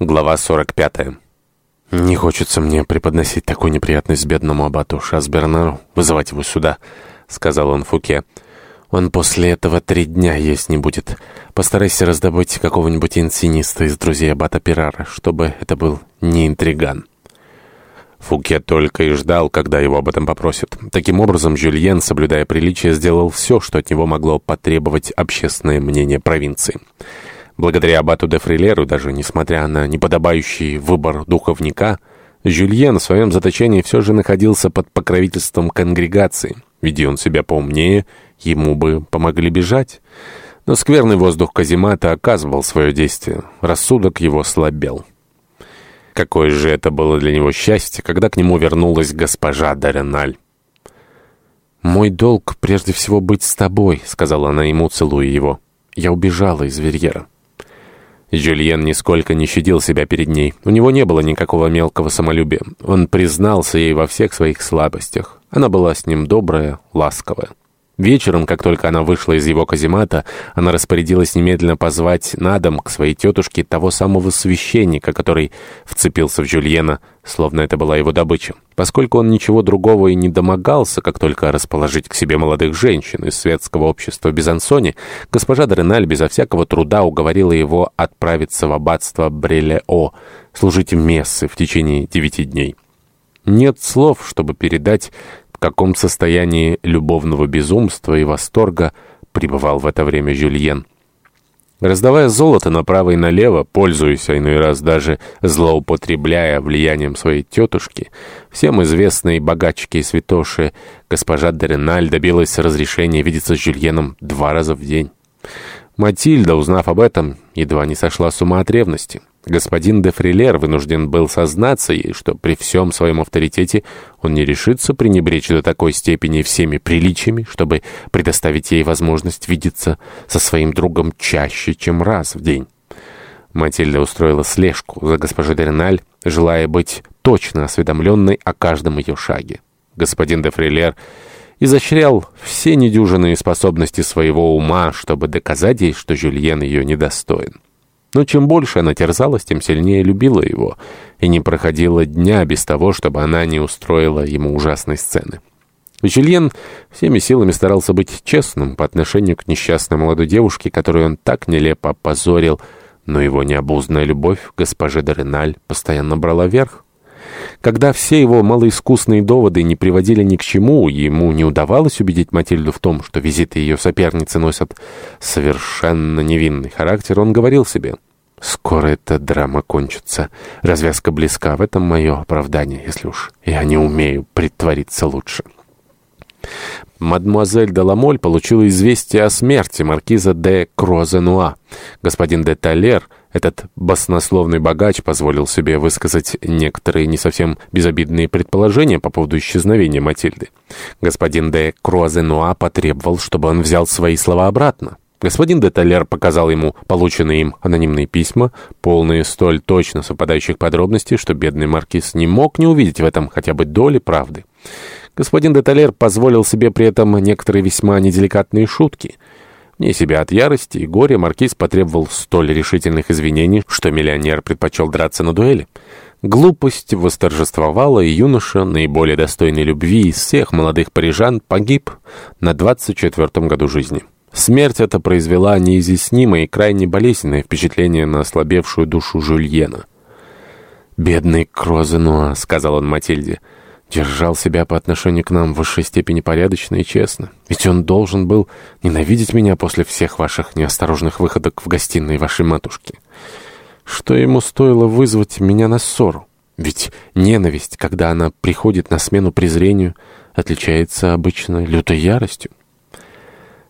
Глава 45. «Не хочется мне преподносить такую неприятность бедному абату Шасбернару, вызывать его сюда», — сказал он Фуке. «Он после этого три дня есть не будет. Постарайся раздобыть какого-нибудь инсиниста из друзей аббата Пирара, чтобы это был не интриган». Фуке только и ждал, когда его об этом попросят. Таким образом, Жюльен, соблюдая приличие, сделал все, что от него могло потребовать общественное мнение провинции. Благодаря аббату де Фрилеру, даже несмотря на неподобающий выбор духовника, Жюльен в своем заточении все же находился под покровительством конгрегации. Веди он себя поумнее, ему бы помогли бежать. Но скверный воздух каземата оказывал свое действие. Рассудок его слабел. Какое же это было для него счастье, когда к нему вернулась госпожа Дареналь. «Мой долг прежде всего быть с тобой», — сказала она ему, целуя его. «Я убежала из Верьера». Жюльен нисколько не щадил себя перед ней. У него не было никакого мелкого самолюбия. Он признался ей во всех своих слабостях. Она была с ним добрая, ласковая. Вечером, как только она вышла из его каземата, она распорядилась немедленно позвать на дом к своей тетушке того самого священника, который вцепился в Жюльена, словно это была его добыча. Поскольку он ничего другого и не домогался, как только расположить к себе молодых женщин из светского общества Безансони, госпожа Дреналь безо всякого труда уговорила его отправиться в аббатство Брелео, служить мессы в течение девяти дней. Нет слов, чтобы передать в каком состоянии любовного безумства и восторга пребывал в это время Жюльен. Раздавая золото направо и налево, пользуясь, а иной раз даже злоупотребляя влиянием своей тетушки, всем известной богачки и святоши, госпожа Дереналь добилась разрешения видеться с Жюльеном два раза в день. Матильда, узнав об этом, едва не сошла с ума от ревности. Господин де Фрилер вынужден был сознаться ей, что при всем своем авторитете он не решится пренебречь до такой степени всеми приличиями, чтобы предоставить ей возможность видеться со своим другом чаще, чем раз в день. Матильда устроила слежку за госпожой Дереналь, желая быть точно осведомленной о каждом ее шаге. Господин де Фрилер изощрял все недюжинные способности своего ума, чтобы доказать ей, что Жюльен ее недостоин. Но чем больше она терзалась, тем сильнее любила его, и не проходило дня без того, чтобы она не устроила ему ужасной сцены. Жюльен всеми силами старался быть честным по отношению к несчастной молодой девушке, которую он так нелепо опозорил, но его необузданная любовь к госпоже Дореналь постоянно брала верх. Когда все его малоискусные доводы не приводили ни к чему, ему не удавалось убедить Матильду в том, что визиты ее соперницы носят совершенно невинный характер, он говорил себе, «Скоро эта драма кончится. Развязка близка, в этом мое оправдание, если уж я не умею притвориться лучше». Мадемуазель де Ламоль получила известие о смерти маркиза де Крозенуа. Господин де Талер этот баснословный богач позволил себе высказать некоторые не совсем безобидные предположения по поводу исчезновения Матильды. Господин де Круазенуа потребовал, чтобы он взял свои слова обратно. Господин де Талер показал ему полученные им анонимные письма, полные столь точно совпадающих подробностей, что бедный маркиз не мог не увидеть в этом хотя бы доли правды. Господин де Талер позволил себе при этом некоторые весьма неделикатные шутки — Вне себя от ярости и горя маркиз потребовал столь решительных извинений, что миллионер предпочел драться на дуэли. Глупость восторжествовала, и юноша, наиболее достойный любви из всех молодых парижан, погиб на 24-м году жизни. Смерть эта произвела неизъяснимое и крайне болезненное впечатление на ослабевшую душу Жюльена. «Бедный Крозенуа», — сказал он Матильде, — держал себя по отношению к нам в высшей степени порядочно и честно. Ведь он должен был ненавидеть меня после всех ваших неосторожных выходок в гостиной вашей матушки. Что ему стоило вызвать меня на ссору? Ведь ненависть, когда она приходит на смену презрению, отличается обычно лютой яростью.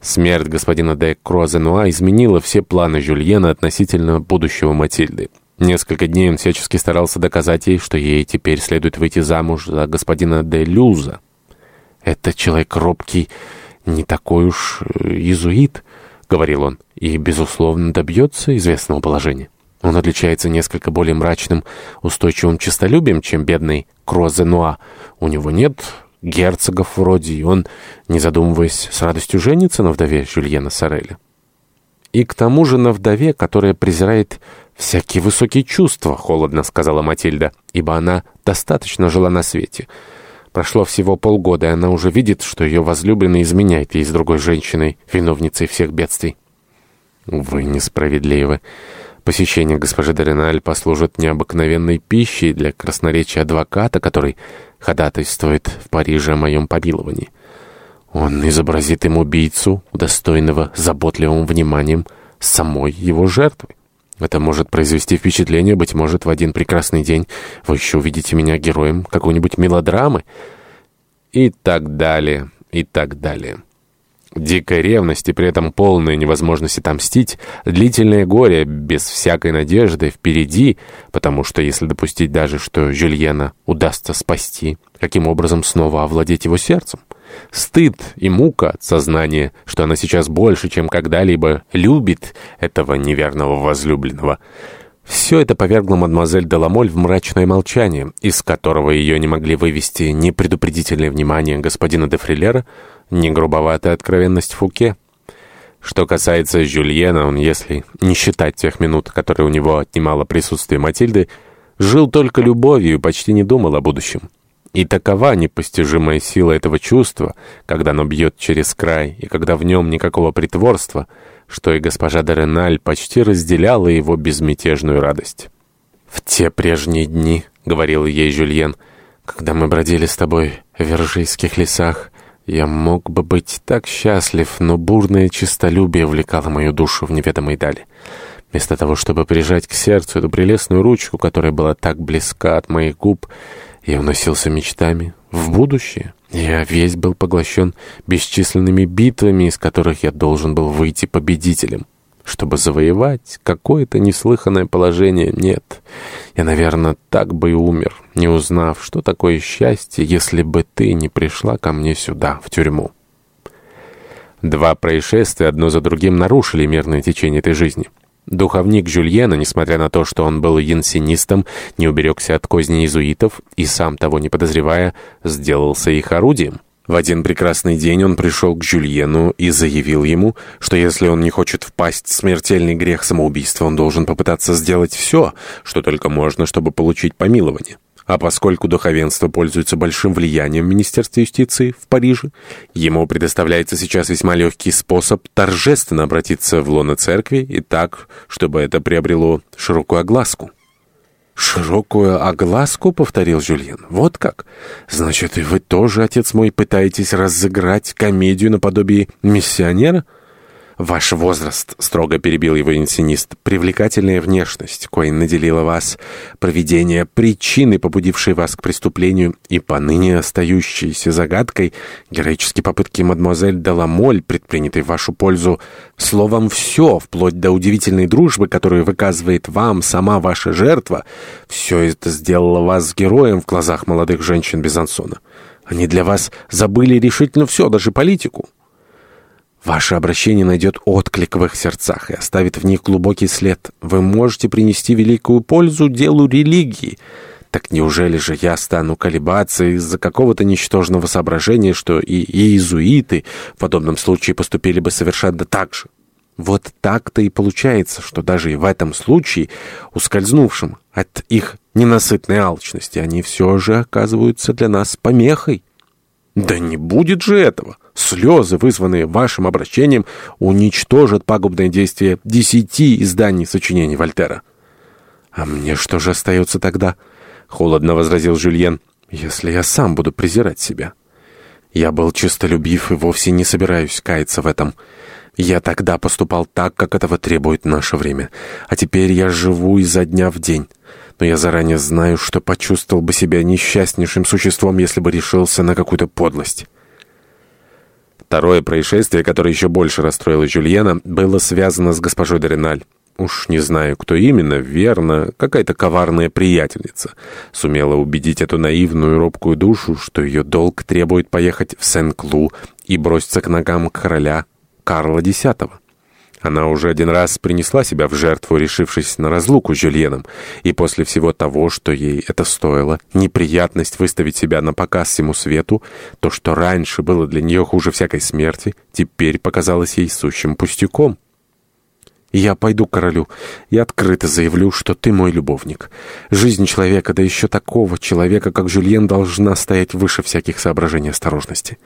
Смерть господина де Круазенуа изменила все планы Жюльена относительно будущего Матильды. Несколько дней он всячески старался доказать ей, что ей теперь следует выйти замуж за господина де Люза. «Это человек робкий, не такой уж э, иезуит», — говорил он, «и, безусловно, добьется известного положения. Он отличается несколько более мрачным, устойчивым честолюбием, чем бедный Крозенуа. У него нет герцогов вроде, и он, не задумываясь, с радостью женится на вдове Жюльена Сореля. И к тому же на вдове, которая презирает «Всякие высокие чувства», — холодно сказала Матильда, ибо она достаточно жила на свете. Прошло всего полгода, и она уже видит, что ее возлюбленный изменяет ей с другой женщиной, виновницей всех бедствий. Вы несправедливы. Посещение госпожи Дориналь послужит необыкновенной пищей для красноречия адвоката, который ходатайствует в Париже о моем помиловании. Он изобразит им убийцу, удостоенного заботливым вниманием самой его жертвы. Это может произвести впечатление, быть может, в один прекрасный день вы еще увидите меня героем какой-нибудь мелодрамы. И так далее, и так далее. Дикая ревность и при этом полная невозможность отомстить, длительное горе без всякой надежды впереди, потому что если допустить даже, что Жюльена удастся спасти, каким образом снова овладеть его сердцем? Стыд и мука от сознания, что она сейчас больше, чем когда-либо любит этого неверного возлюбленного. Все это повергло мадемуазель Деламоль в мрачное молчание, из которого ее не могли вывести ни предупредительное внимание господина де Фрилера, ни грубоватая откровенность Фуке. Что касается Жюльена, он, если не считать тех минут, которые у него отнимало присутствие Матильды, жил только любовью и почти не думал о будущем. И такова непостижимая сила этого чувства, когда оно бьет через край, и когда в нем никакого притворства, что и госпожа Дореналь почти разделяла его безмятежную радость. «В те прежние дни», — говорил ей Жюльен, — «когда мы бродили с тобой в Вержийских лесах, я мог бы быть так счастлив, но бурное честолюбие увлекало мою душу в неведомой дали. Вместо того, чтобы прижать к сердцу эту прелестную ручку, которая была так близка от моих губ, я уносился мечтами в будущее. Я весь был поглощен бесчисленными битвами, из которых я должен был выйти победителем. Чтобы завоевать какое-то неслыханное положение, нет. Я, наверное, так бы и умер, не узнав, что такое счастье, если бы ты не пришла ко мне сюда, в тюрьму. Два происшествия одно за другим нарушили мирное течение этой жизни. Духовник Жюльена, несмотря на то, что он был янсинистом, не уберегся от козни иезуитов и, сам того не подозревая, сделался их орудием. В один прекрасный день он пришел к Жюльену и заявил ему, что если он не хочет впасть в смертельный грех самоубийства, он должен попытаться сделать все, что только можно, чтобы получить помилование. А поскольку духовенство пользуется большим влиянием в Министерстве юстиции в Париже, ему предоставляется сейчас весьма легкий способ торжественно обратиться в лоно церкви и так, чтобы это приобрело широкую огласку. «Широкую огласку?» — повторил Жюльен. «Вот как? Значит, и вы тоже, отец мой, пытаетесь разыграть комедию наподобие миссионера?» «Ваш возраст», — строго перебил его инсинист, — «привлекательная внешность, коей наделила вас, проведение причины, побудившей вас к преступлению, и поныне остающейся загадкой, героические попытки мадемуазель Деламоль, предпринятой в вашу пользу, словом, все, вплоть до удивительной дружбы, которую выказывает вам сама ваша жертва, все это сделало вас героем в глазах молодых женщин Безансона. Они для вас забыли решительно все, даже политику». Ваше обращение найдет отклик в их сердцах и оставит в них глубокий след. Вы можете принести великую пользу делу религии. Так неужели же я стану колебаться из-за какого-то ничтожного соображения, что и иезуиты в подобном случае поступили бы совершенно так же? Вот так-то и получается, что даже и в этом случае, ускользнувшим от их ненасытной алчности, они все же оказываются для нас помехой. Да не будет же этого! Слезы, вызванные вашим обращением, уничтожат пагубное действие десяти изданий сочинений Вольтера. «А мне что же остается тогда?» — холодно возразил Жюльен. «Если я сам буду презирать себя». Я был честолюбив и вовсе не собираюсь каяться в этом. Я тогда поступал так, как этого требует наше время. А теперь я живу изо дня в день. Но я заранее знаю, что почувствовал бы себя несчастнейшим существом, если бы решился на какую-то подлость. Второе происшествие, которое еще больше расстроило Жюльена, было связано с госпожой Дориналь. Уж не знаю, кто именно, верно, какая-то коварная приятельница. Сумела убедить эту наивную робкую душу, что ее долг требует поехать в Сен-Клу и броситься к ногам короля Карла X. Она уже один раз принесла себя в жертву, решившись на разлуку с Жюльеном, и после всего того, что ей это стоило, неприятность выставить себя на показ всему свету, то, что раньше было для нее хуже всякой смерти, теперь показалось ей сущим пустяком. Я пойду к королю и открыто заявлю, что ты мой любовник. Жизнь человека, да еще такого человека, как Жюльен, должна стоять выше всяких соображений осторожности.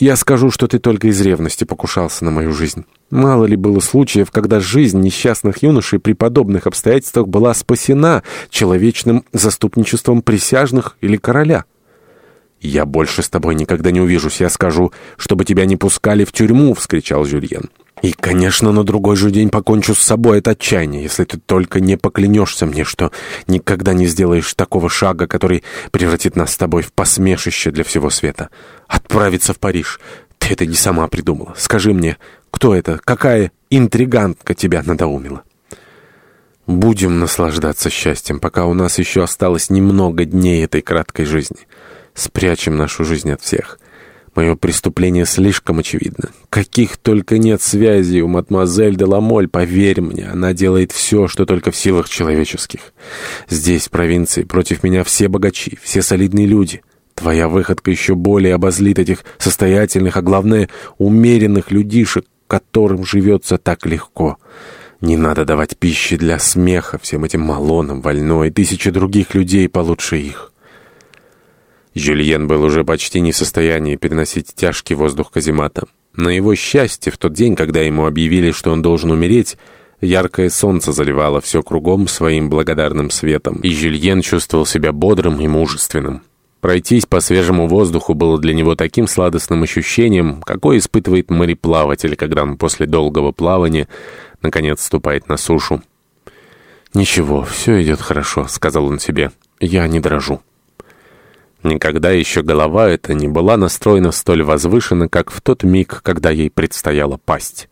Я скажу, что ты только из ревности покушался на мою жизнь. Мало ли было случаев, когда жизнь несчастных юношей при подобных обстоятельствах была спасена человечным заступничеством присяжных или короля. «Я больше с тобой никогда не увижусь. Я скажу, чтобы тебя не пускали в тюрьму!» — вскричал Жюльен. «И, конечно, на другой же день покончу с собой от отчаяния, если ты только не поклянешься мне, что никогда не сделаешь такого шага, который превратит нас с тобой в посмешище для всего света. Отправиться в Париж. Ты это не сама придумала. Скажи мне, кто это? Какая интригантка тебя надоумила?» «Будем наслаждаться счастьем, пока у нас еще осталось немного дней этой краткой жизни. Спрячем нашу жизнь от всех». Мое преступление слишком очевидно. Каких только нет связей у мадемуазель де Ламоль, поверь мне, она делает все, что только в силах человеческих. Здесь, в провинции, против меня все богачи, все солидные люди. Твоя выходка еще более обозлит этих состоятельных, а главное, умеренных людишек, которым живется так легко. Не надо давать пищи для смеха всем этим малонам, вольной, и тысячи других людей получше их. Жюльен был уже почти не в состоянии переносить тяжкий воздух каземата. На его счастье, в тот день, когда ему объявили, что он должен умереть, яркое солнце заливало все кругом своим благодарным светом, и Жюльен чувствовал себя бодрым и мужественным. Пройтись по свежему воздуху было для него таким сладостным ощущением, какое испытывает мореплаватель, когда он после долгого плавания наконец ступает на сушу. «Ничего, все идет хорошо», — сказал он себе. «Я не дрожу». Никогда еще голова эта не была настроена столь возвышенно, как в тот миг, когда ей предстояло пасть.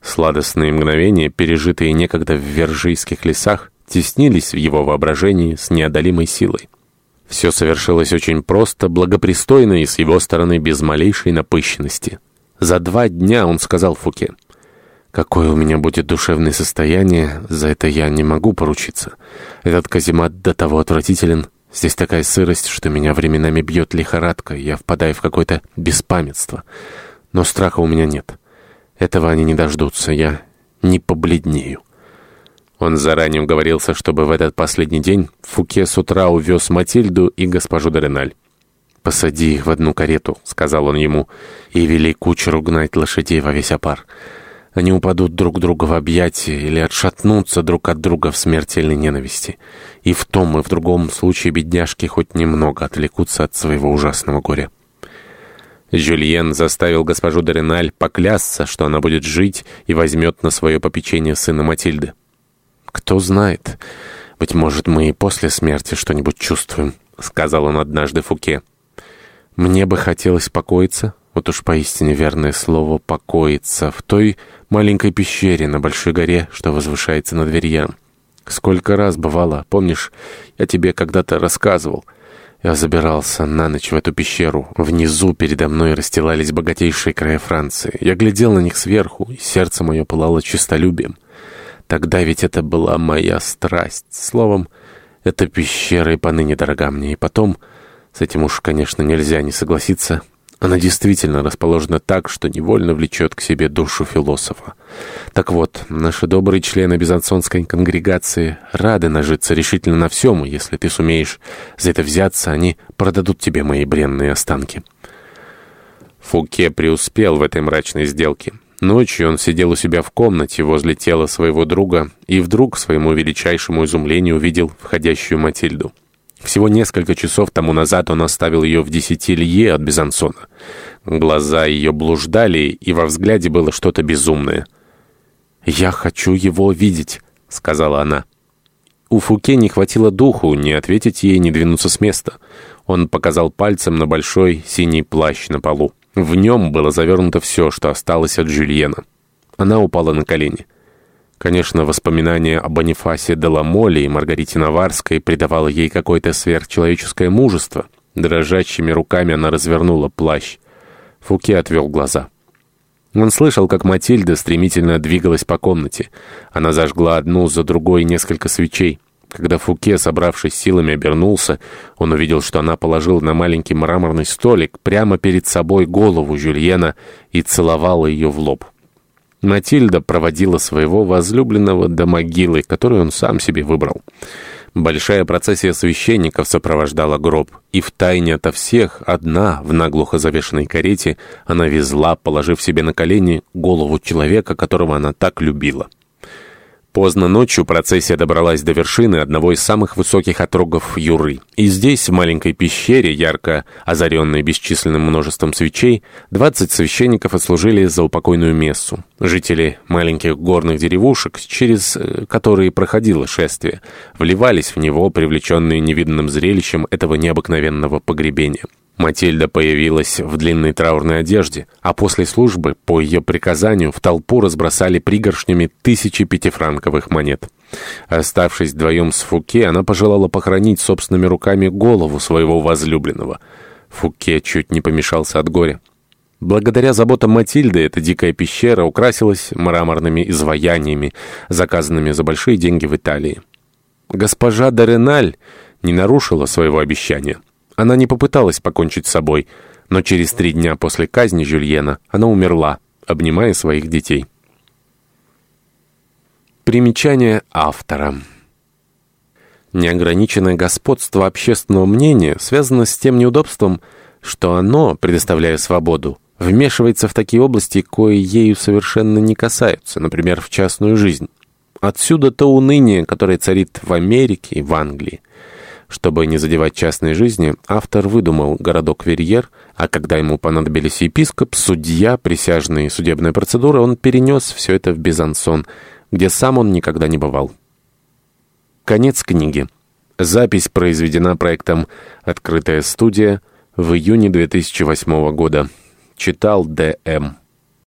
Сладостные мгновения, пережитые некогда в вержийских лесах, теснились в его воображении с неодолимой силой. Все совершилось очень просто, благопристойно и с его стороны без малейшей напыщенности. За два дня он сказал Фуке, «Какое у меня будет душевное состояние, за это я не могу поручиться. Этот каземат до того отвратителен, Здесь такая сырость, что меня временами бьет лихорадка, и я впадаю в какое-то беспамятство. Но страха у меня нет. Этого они не дождутся, я не побледнею. Он заранее уговорился, чтобы в этот последний день Фуке с утра увез Матильду и госпожу Дореналь. «Посади их в одну карету», — сказал он ему, — «и вели кучеру гнать лошадей во весь опар». Они упадут друг друга в объятия или отшатнутся друг от друга в смертельной ненависти. И в том и в другом случае бедняжки хоть немного отвлекутся от своего ужасного горя. Жюльен заставил госпожу Дореналь поклясться, что она будет жить и возьмет на свое попечение сына Матильды. «Кто знает, быть может, мы и после смерти что-нибудь чувствуем», — сказал он однажды Фуке. «Мне бы хотелось покоиться, вот уж поистине верное слово «покоиться» в той маленькой пещере на большой горе, что возвышается над Верьем. Сколько раз бывало, помнишь, я тебе когда-то рассказывал. Я забирался на ночь в эту пещеру. Внизу передо мной расстилались богатейшие края Франции. Я глядел на них сверху, и сердце мое пылало честолюбием. Тогда ведь это была моя страсть. Словом, эта пещера и поныне дорога мне. И потом, с этим уж, конечно, нельзя не согласиться, она действительно расположена так, что невольно влечет к себе душу философа. Так вот, наши добрые члены Безансонской конгрегации рады нажиться решительно на всем, и если ты сумеешь за это взяться, они продадут тебе мои бренные останки». Фуке преуспел в этой мрачной сделке. Ночью он сидел у себя в комнате возле тела своего друга и вдруг, к своему величайшему изумлению, увидел входящую Матильду. Всего несколько часов тому назад он оставил ее в десяти лье от Безансона. Глаза ее блуждали, и во взгляде было что-то безумное. «Я хочу его видеть», — сказала она. У Фуке не хватило духу не ответить ей, не двинуться с места. Он показал пальцем на большой синий плащ на полу. В нем было завернуто все, что осталось от Жюльена. Она упала на колени. Конечно, воспоминание о Бонифасе де Ламоле и Маргарите Наварской придавало ей какое-то сверхчеловеческое мужество. Дрожащими руками она развернула плащ. Фуке отвел глаза. Он слышал, как Матильда стремительно двигалась по комнате. Она зажгла одну за другой несколько свечей. Когда Фуке, собравшись силами, обернулся, он увидел, что она положила на маленький мраморный столик прямо перед собой голову Жюльена и целовала ее в лоб. Матильда проводила своего возлюбленного до могилы, которую он сам себе выбрал. Большая процессия священников сопровождала гроб, и втайне ото всех, одна, в наглухо завешенной карете, она везла, положив себе на колени, голову человека, которого она так любила. Поздно ночью процессия добралась до вершины одного из самых высоких отрогов Юры. И здесь, в маленькой пещере, ярко озаренной бесчисленным множеством свечей, 20 священников отслужили за упокойную мессу. Жители маленьких горных деревушек, через э, которые проходило шествие, вливались в него, привлеченные невиданным зрелищем этого необыкновенного погребения. Матильда появилась в длинной траурной одежде, а после службы, по ее приказанию, в толпу разбросали пригоршнями тысячи пятифранковых монет. Оставшись вдвоем с Фуке, она пожелала похоронить собственными руками голову своего возлюбленного. Фуке чуть не помешался от горя. Благодаря заботам Матильды эта дикая пещера украсилась мраморными изваяниями, заказанными за большие деньги в Италии. Госпожа Дореналь не нарушила своего обещания. Она не попыталась покончить с собой, но через три дня после казни Жюльена она умерла, обнимая своих детей. Примечание автора. Неограниченное господство общественного мнения связано с тем неудобством, что оно, предоставляя свободу, вмешивается в такие области, кои ею совершенно не касаются, например, в частную жизнь. Отсюда то уныние, которое царит в Америке и в Англии. Чтобы не задевать частной жизни, автор выдумал городок Верьер, а когда ему понадобились епископ, судья, присяжные судебная процедура, он перенес все это в Безансон, где сам он никогда не бывал. Конец книги. Запись произведена проектом «Открытая студия» в июне 2008 года. Читал Д.М.